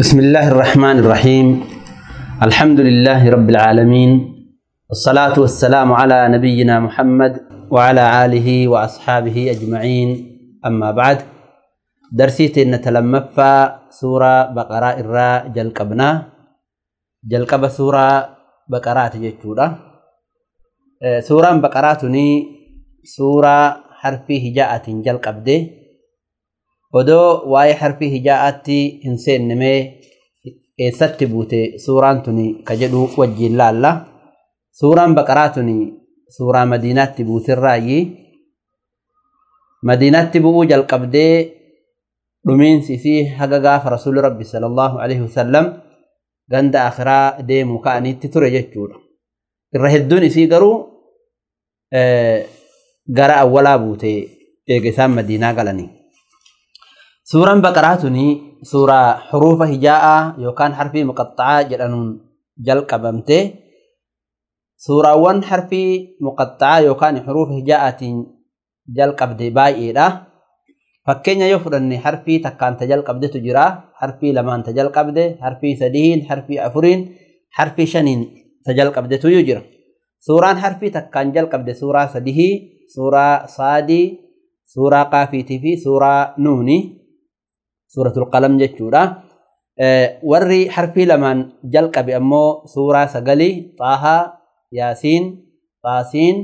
بسم الله الرحمن الرحيم الحمد لله رب العالمين والصلاة والسلام على نبينا محمد وعلى آله وأصحابه أجمعين أما بعد إن تنتلمفا سورة بقراء الراء جلقبنا جلقب سورة بقراء تجتورة سورة بقراء تني سورة حرفي هجاءة جلقب دي odoo waa'ee harfii hijaa'aatti hin seennemee eessatti buute suuraan tuni ka jedhu wajjiin laalla suuraan baqaraa tuni suuraa madiinaatti buutirraayi madiinaatti bu'uu jalqabdee dhumiinsi fi haga gaafa rasuulli rabbi sallallahu alaihi wasallam ganda akhiraa deemu ka'anitti ture jechuudha irra hedduun isii garuu eh, gara awwalaa buute eega madinaa madiinaa galanii suuraan baqaraa tuni suuraa xuruufa hijaa'aa yookaan harfii muqaxxa'aa jedhanuun jalqabamte suuraawwan harfii muqaxxa'aa yookaan xuruufa hijaa'aatiin jalqabde baay'eedha. Fakkeenya yoo fudhanne harfii takkaan tajalqabdetu jira. Harfii lamaan tajalqabde, harfii sadiin, harfii afuriin, harfii shaniin tajalqabdetu jira. Suuraan harfii takkaan jalqabde suuraa sadihii, suuraa saadii, suuraa qaafiitii fi suuraa nuuni. suuratul qalam jechuudha. Warri harfii lamaan jalqabe ammoo suuraa sagalii xaahaa, yaasiin, xaasiin,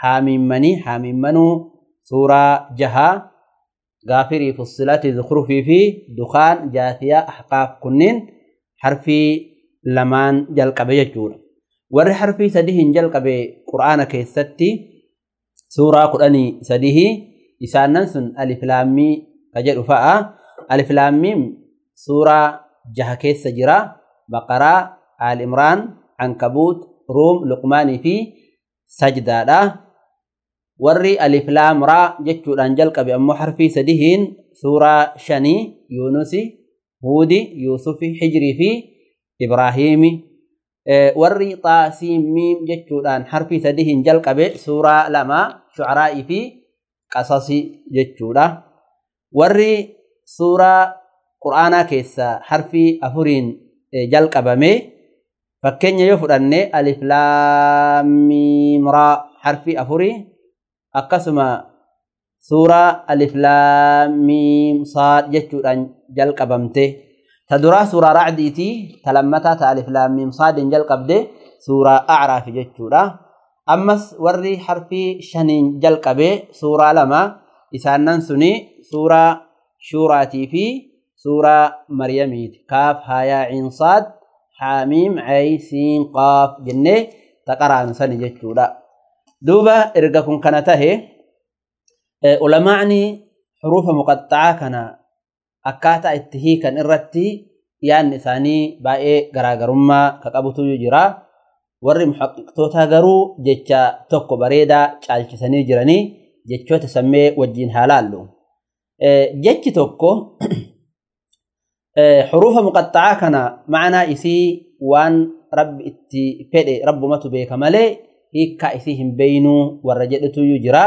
haamimmanii, haamimmanuu, suuraa jahaa, gaaffirii fusilati zukurufii fi dukaan jaatiyaa ahqaaf kunniin harfii lamaan jalqabe jechuudha. Warri harfii sadii hin jalqabe quraana keessatti suuraa kudhanii sadii isaannan sun alif laammii ka jedhu fa'a. ألف لام ميم سورة جهكيت سجرة بقرة آل إمران عنكبوت روم لقمان في سجدة لا وري ألف لام را جتشو الأنجل بأم حرفي سدهين سورة شني يونسي هودي يوسف حجري في إبراهيمي warri xaasiin miim jechuudhaan harfi sadi hin jalqabe suuraa lama shucaraa'i fi qasasi jechuudha warri suuraa quraanaa keessaa harfii afuriin jalqabame fakkeenya yoo fudhanne alif laam miim raa harfii afurii akkasuma suuraa alif laam miim saad jechuudhaan jalqabamte ta duraa suuraa racdiitii ta lammataa ta alif laam miim saadin jalqabde suuraa acraafi jechuudha ammas warri harfii shaniin jalqabe suuraa lama isaannan suni suuraa شوراتي في سورة مريميت كاف هايا عين صاد حاميم عي سين قاف جنة تقرأ سنة جتولا دوبا إرقاكم كانته علماءني حروف مقطعة كان أكاتا اتهي كان إرتي yaan isaanii baay'ee garaagarummaa ka qabutu jira warri muxaqiqtoota garuu jecha tokko bareedaa caalchisanii jiranii jechoota sammee wajjin haalaallu jechi tokko xurufa muqaxxa'aa kana ma'anaa isii waan rabbi itti fedhe rabbumatu beeka malee hiikkaa isii hin beeynuu warra jedhetuyyuu jira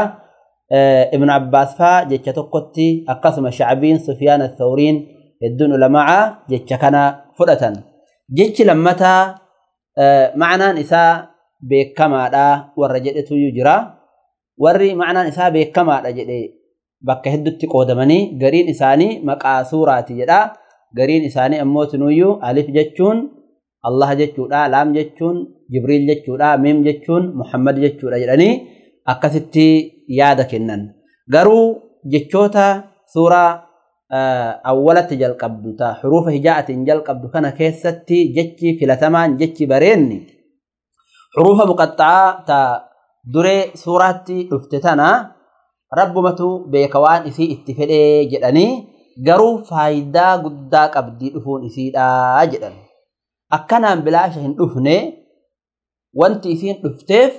ibn Abbaas faa jecha tokkotti akkasuma shacbiin Sufyaan Thawriin hedduun ulamaa'aa jecha kana fudhatan jechi lammataa ma'anaan isaa beekamaadha warra jedhetuyyuu jira warri ma'anaan isaa beekamaadha jedhee bakka heddutti qoodamanii gariin isaanii maqaa suuraati jedha. Gariin isaanii ammoo tunuyyuu alif jechuun Allah jechuudha, laam jechuun Jibriil jechuudha, miim jechuun Muhammad jechuudha jedhanii akkasitti yaada kennan. Garuu jechoota suuraa awwalatti jalqabdu ta xuruufa hijaa'atiin jalqabdu kana keessatti jechi filatamaan jechi bareenni xuruufa muqaxxaa ta duree suuraatti dhufte tana rabbumatu beeka waan isii itti fedhee jedhanii garuu faayidaa guddaa qabdii dhufuun isiidhaa jedhan. Akkanaan bilaasha hin dhufne wanti isiin dhufteef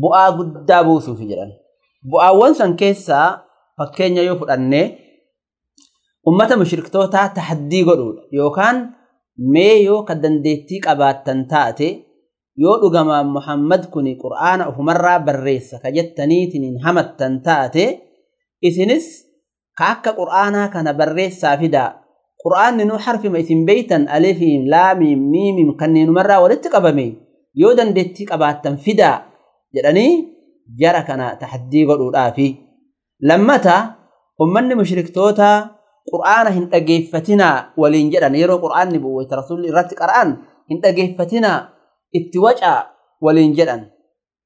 bu'aa guddaa buusuuf jedhan. Bu'aawwan san keessaa fakkeenya yoo fudhanne ummata mushriktootaa tahaddii godhuudha yookaan mee yoo kan dandeettii qabaattan taate yoo dhugamaa muhammad kun qur'aana ofumarraa barreessa ka jettaniitiin hin hamattan taate isinis ka akka qur'aanaa kana barreessaa fidaa qur'aanni nu harfima isin beeytan alifiim laamiim miimiim kanneenumarraa walitti qabame yoo dandeettii qabaattan fidaa jedhanii jara kana tahaddii godhuudhaafi lammata ummanni mushriktootaa qur'aana hin dhageeffatinaa waliin jedhan yeroo qur'aanni bu'u irratti qara'an hin dhageeffatinaa itti wacaa waliin jedhan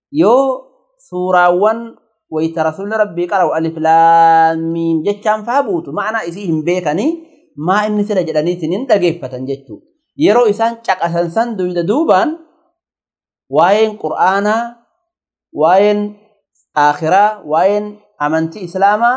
yoo suuraawwan wayta rasuulli rabbii qara'u alif laamiin jechaan faa buutu ma'anaa isii hin beekanii maa inni sira jedhaniitiin hin dhageeffatan jechuu yeroo isaan caqasan san duyda duubaan waa'een qur'aanaa waa'een akhiraa waa'een amantii islaamaa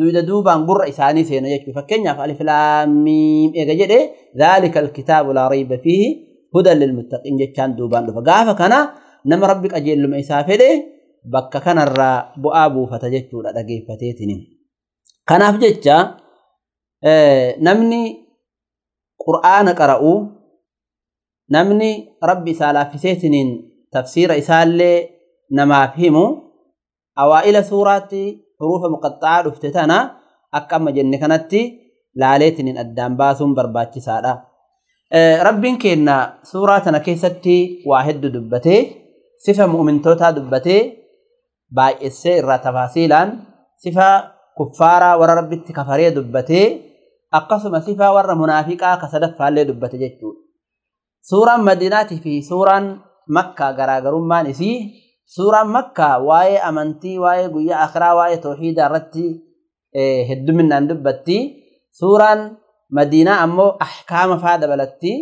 duyda duubaan gurra isaanii seenu jechuu fakkeenyaaf alif laamiin eega jedhe dhaalika alkitaabu laa rayba fiihi هدى للمتقين جتان دوبان دفا قافا كان نما ربك أجيل لما إسافده بكا كان الرا بؤابو فتجتو لأدقي فتيتنين كان أفجتشا آه، نمني قرآن قرأو نمني ربي سالافتيتنين تفسير إسالي نما فهمو أوائل سورة حروف مقطعة رفتتنا أكما جنة كانت لاليتنين الدنباسون برباتي سالا Rabbiin keenya suuraa tana keessatti waa hedduu dubbatee sifa mu'mintootaa dubbatee baay'essee irraa tafasilan sifa kuffaaraa warra rabbitti kafaree dubbatee akkasuma sifa warra munaafiqaa ka sadaffaallee dubbate jechuudha. Suuraan Madiinaatii fi suuraan Makkaa garaagarummaan isii suuraan Makkaa waa'ee amantii, waa'ee guyyaa akiraa, waa'ee toohiidaa irratti eh, hedduminaan dubbatti. Suuraan madina ammoo ahkama faa dabalatti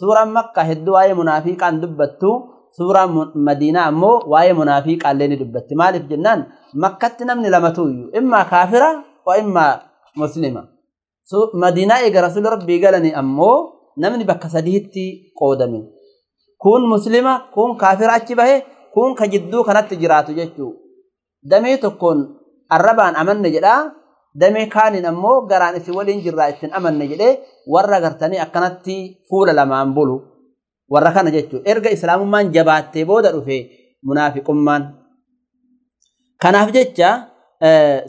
suuraan makkaa hedduu waa'ee munaafiqaan dubbattu suuraan madiinaa ammoo waa'ee munaafiqaallee ni dubbatti maaliif jennaan makkatti namni lamatu imma immaa kaafira wa immaa muslima madiinaa eega rasuula rabbii galanii ammoo namni bakka sadiitti qoodame kun muslima kun kaafira achi bahe kun ka jidduu kanatti jiraatu jechuu damee tokkoon arrabaan amanne jedhaa damee kaaniin ammoo garaan isin waliin jirraa ittiin amanne jedhee warra gartanii akkanatti fuula lamaan bulu warra kana jechuudha. Erga islaamummaan jabaattee booda dhufe munaafiqummaan. Kanaaf jecha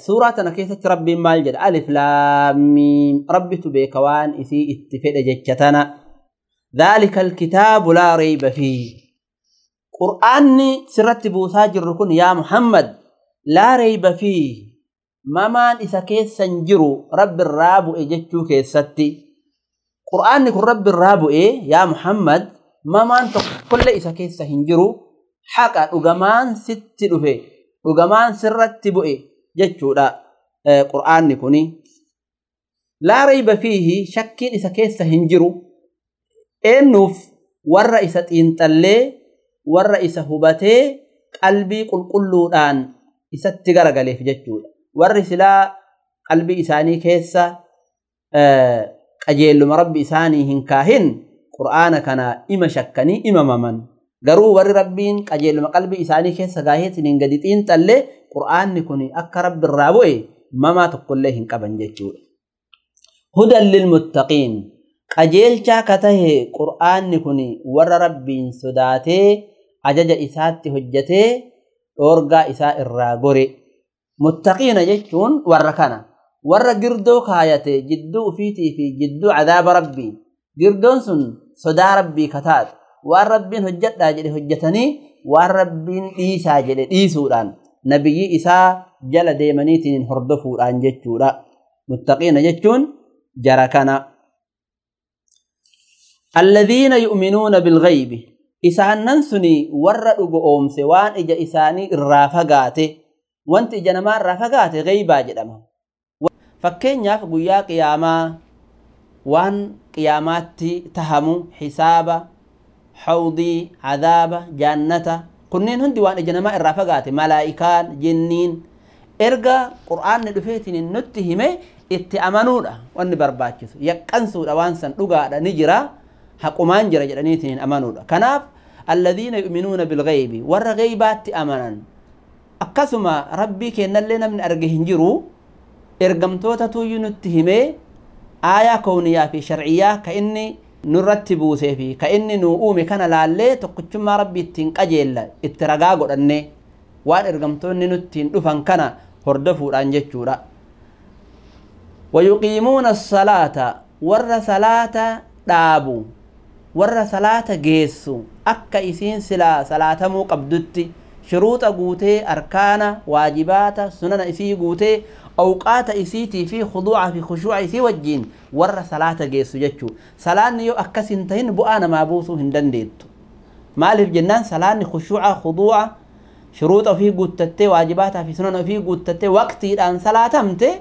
suuraa tana keessatti rabbiin maal jedha alif laamiin rabbitu beeka waan isii itti fedhe jecha tana. ذلك الكتاب لا ريب فيه sirratti buusaa jirru kun yaa muhammad لا ريب فيه ممان إذا كيس سنجرو رب الرابو إجتشو كيس ستي قرآن يقول رب الرابو إيه يا محمد ممان كل إذا كيس سنجرو حقا أغمان ستي لفه أغمان سرت بو إيه جتشو لا قرآن يقول لا ريب فيه شك إذا كيس سنجرو إنوف والرئيسة إنتالي والرئيسة هباتي قلبي قل قلو الآن إذا تقرق لي warri silaa qalbii isaanii keessa eh, qajeelluma rabbi isaanii hin kaahin qur'aana kana ima shakkanii imamaman garuu warri rabbiin qajeelluma qalbii isaanii keessa gaaheetiin hin gadi xiinxalle kun akka rabbi irraa mamaa tokkollee hin qaban jechuudha. Hudan lilmuttaqiin qajeelchaa ka tahee qur'aanni kun warra rabbiin sodaatee ajaja isaatti hojjatee dhoorgaa isaa irraa gore. متقين جيشون ورقنا ورق قردو كهاياتي جدو فيتي في جدو عذاب ربي جردون سن صدا ربي كتات واربين هجت لاجل هجتني واربين إيسا جل إيسوران نبي إيسا جل ديمانيتين هردفوران جيشورا متقين جيشون جركنا الذين يؤمنون بالغيب إسان ننسني ورق سوان إجا إساني الرافقاتي wanti ija namaarraa fagaate gaybaa jedhama. Fakkeenyaaf guyyaa qiyaamaa waan qiyaamaatti tahamu hisaaba, hawdii, cadaaba, jaannata kunneen hundi waan ija namaa irraa fagaate malaa'ikaan, jinniin erga qur'aanni dhufeetiin nutti hime itti amanuudha wanni barbaachisu yaqqansuudha waan san dhugaadha ni jira haqumaan jira jedhaniitiin amanuudha. Kanaaf alladhiina yu'minuuna bilgaybi warra gaybaatti amanan akkasuma rabbii kennallee namni arge hin jiru ergamtoota tuyyuu nutti himee aayaa kooniyaa fi sharciyyaa ka inni nurratti buusee fi ka inni nuu uume kana laallee tokkochummaa rabbi ittiin qajeella itti ragaa godhanne waan ergamtoonni nuttiin dhufan kana hordofuudhaan jechuudha. wayuqiimuuna salaata warra salaata dhaabu warra salaata geessu akka isiin silaa salaatamuu qabdutti. شروط قوته أركان واجبات سنن إسي قوته أوقات إسيتي في خضوع في خشوع إسي والجين ور صلاة جيسو جتشو صلاة نيو أكس انتهن بؤانا ما بوثو هندن ديتو مال الجنان صلاة خشوع خضوع شروط في قوتة واجبات في سنن في قوتة وقت الآن صلاة امته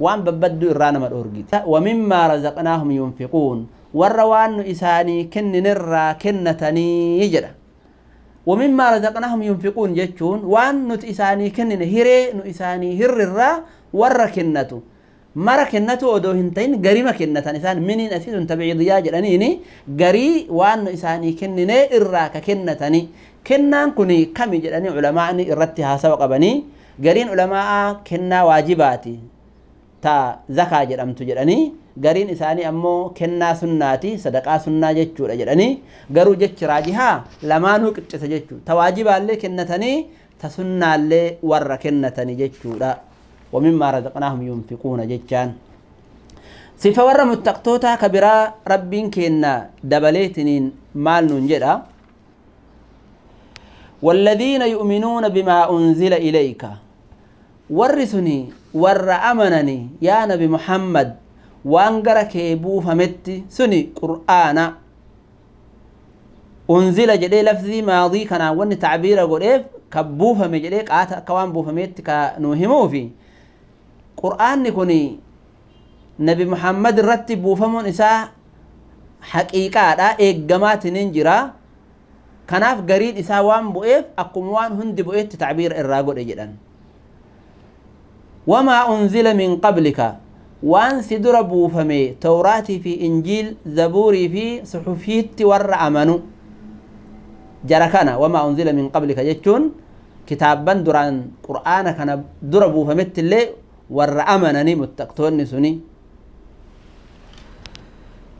وان ببدو إرانا ما الأرقيت ومما رزقناهم ينفقون ور وان إساني كن نرى كنتني يجرى ومما رزقناهم ينفقون جتون وان نتئساني كنن هيري نتئساني اساني هررا وركنته مركنته ودو هنتين غري ما كنتان اسان منين اسيد تبعي ضيا جدني غري وان نتئساني كنن ارا ككنتني كنان كني كمي جلاني علماء ني ارتي حساب قبني غرين علماء كنا واجباتي ta zakaa jedhamtu jedhanii gariin isaanii ammoo kennaa sunnaati sadaqaa sunnaa jechuudha jedhanii garuu jechi raajihaa lamaanuu qixxisa jechuudha ta waajibaallee kennatanii ta sunnaallee warra kennatanii jechuudha wamimmaa razaqnaahum yunfiquuna jechaan sifa warra muttaqtoota ka biraa rabbiin kenna dabaleetiniin maal nuun jedha والذين يؤمنون بما أنزل إليك ورثني warra amananii yaa nabi muhammad waan gara kee buufametti suni qur'aana unzila jedhee lafzii maadii kanaan wanni tacbiira godheef ka buufame jedhee qaata akka waan buufameetti ka nu himuufi qur'aanni kun nabi muhammad irratti buufamuun isaa haqiiqaadha eeggamaatiniin jira kanaaf gariin isaa waan bu'eef akkuma waan hundi bu'eetti tacbiira irraa godhe jedhan وما أنزل من قبلك وان سدربو فمي توراتي في إنجيل زبوري في صحفيت ور أمنو جركنا وما أنزل من قبلك جتون كتابا دران قرآن كان دربو فمت اللي ور أمنني متقتون نسوني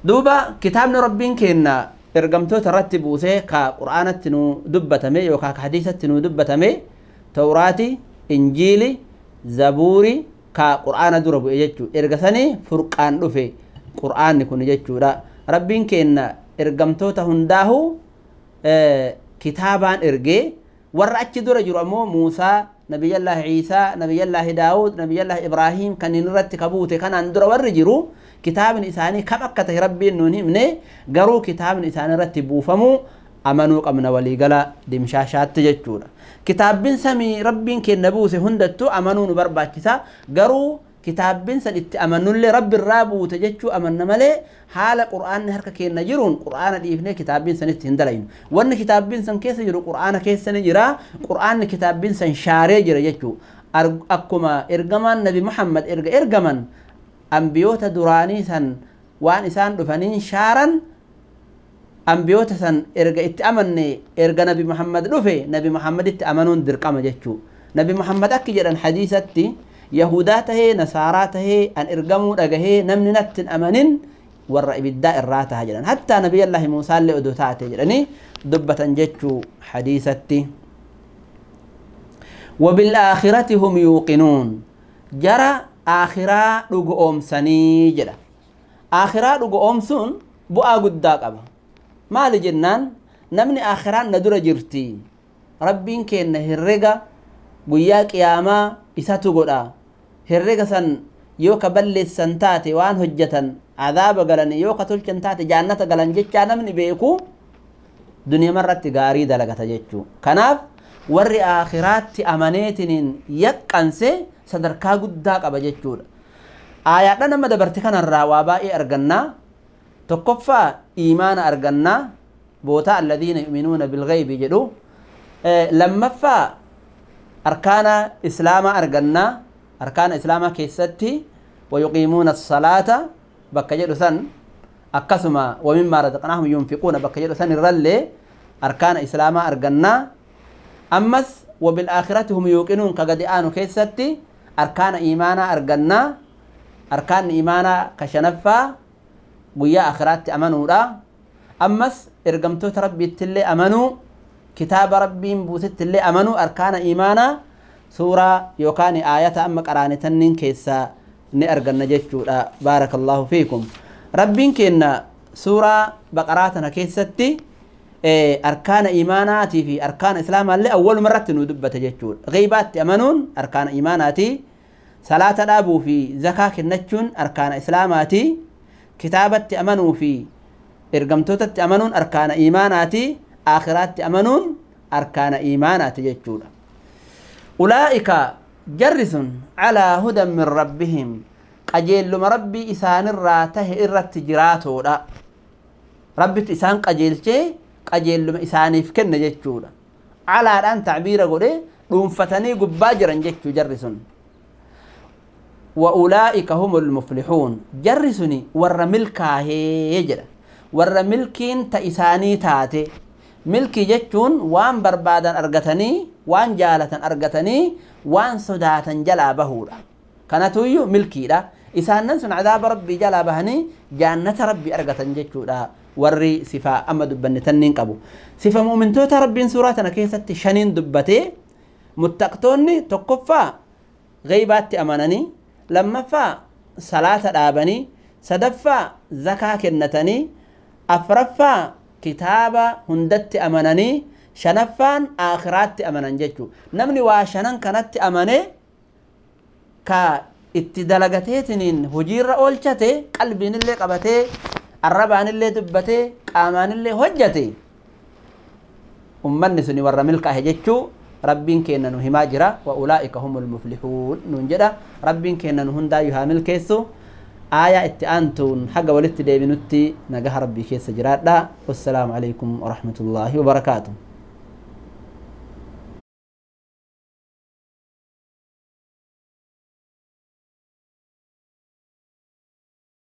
دوبا كتابنا ربين كنا ergamtoota irratti buusee ka qur'aanatti nu dubbatame وكا ka hadiisatti nu dubbatame tawraati injiili zabuuri ka qur'aana dura bu'e jechuu erga sanii furqaan dhufe qur'aanni kun jechuudha rabbiin kenna ergamtoota hundaahu kitaabaan ergee warra achi dura jiru ammoo muusaa nabiyyallahi ciisaa nabiyyallahi daawud nabiyyallahi ibraahim kanneen irratti kabuute kanaan dura warri jiru kitaabni isaanii kam akka tahe rabbiin nuun himne garuu kitaabni isaanii irratti buufamuu amanuu qabna waliigala dimshaashaatti jechuudha kitaabbiin samii rabbiin kenna buuse hundattuu amanuu nu barbaachisa garuu kitaabbiin san itti amanullee rabbi irraa buute jechuu amanna malee haala qur'aanni harka keenna jiruun qur'aana dhiifnee kitaabbiin sanitti hin dalaynu wanni kitaabbiin san keessa jiru qur'aana keessa ni jira qur'aanni kitaabbiin san shaaree jira jechuu akkuma ergamaan nabi muhammad erga ergaman ambiyoota duraanii san waan isaan dhufaniin shaaran أنبيوت سن إرجع إتأمنني إرجع نبي محمد رفي نبي محمد إتأمنون درقام جتشو نبي محمد أكي جران حديثتي يهوداته نصاراته أن إرجموا رجه نمن نت أمنين ورا إبداء الراتها جران حتى نبي الله موسى اللي أدوتاته جراني دبة جتشو حديثتي وبالآخرة هم يوقنون جرى آخرة رجوم سني جرى آخرة رجوم سن بؤا قد قبل ما لجنان namni akhiraan na dura jirti rabbiin keenna herrega guyyaa qiyaamaa isatu godha herrega san yoo ka balleessan taate عذاب غلن يو قتل كنتات جنة غلن جتشا نمني بيكو دنيا مرت غاري دلغة جتشو كناف ور آخرات أمانيتنين يقنسي صدركا قداك بجتشو آياتنا نما دبرتكنا الراوابا إرغنا tokkoffaa iimaana argannaa bootaa alladiina yu'minuuna bilgaybi jedhu lammaffaa arkaana islaamaa argannaa arkaana islaamaa keessatti wayuqiimuuna salaata bakka jedhu san akkasuma wamimmaa razaqnaahum yunfiquuna bakka jedhu san irrallee arkaana islaamaa argannaa ammas وبالآخرة هم يوقنون كقد آنو كيستي أركان إيمانا أرقنا أركان إيمانا كشنفا guyyaa akiraatti amanuudha ammas ergamtoota rabbiittillee amanuu kitaaba rabbiin buutittillee amanuu arkaana imaanaa suuraa yookaan aayata amma qaraanitanniin keessaa ni arganna jechuudha baarakallahu fiikum rabbiin kenna suuraa baqaraa tana keessatti arkaana imaanaatii fi arkaana islaamaallee awwaluma irratti nu dubbata jechuudha ghiibaatti amanuun arkaana imaanaatii salaata dhaabuu fi zakaa kennachuun arkaana islaamaatii kitaabatti amanuu fi ergamtootatti amanuun arkaana iimaanaati aakhiraatti amanuun arkaana iimaanaati jechuudha ulaa'ika jarri sun calaa hudan min rabbihim qajeelluma rabbii isaanirraa tahe irratti jiraatoodha rabbitti isaan qajeelchee qajeelluma isaaniif kenne jechuudha calaadhaan tacbiira godhe dhuunfatanii gubbaa jiran jechuu jarri sun وأولئك هم المفلحون جرسني ور ملكاه يجرى ور ملكين تإساني تاتي ملكي جتشون وان بربادا أرغتني وان جالة أرغتني وان صداتا جلا بهورا كانتو ملكي لا إسان ننسن عذاب ربي جلا بهني جانة ربي أرقتا جتون ورّي sifa أما dubbannitanni تنين قبو sifa مؤمن توتا ربي سوراتنا keessatti شنين دبّتي muttaqtoonni tokkoffaa غيبات amananii لمفا صلاة دابني سدفا زكاة كنتني أفرفا كتابة هندت أمنني شنفان آخرات أمنن جتشو نمني واشنن كانت أمني كا itti dalagateetiniin hojiirra oolchate qalbiinillee qabatee arrabaanillee dubbatee qaamaanillee hojjate ummanni suni warra milkaa'e jechuu ربين كنا نهما جرا وأولئك هم المفلحون ننجرا ربين كينا نهندا يهامل كيسو آية اتأنتون حق ولدت ديبنتي نجح ربي كيس لا والسلام عليكم ورحمة الله وبركاته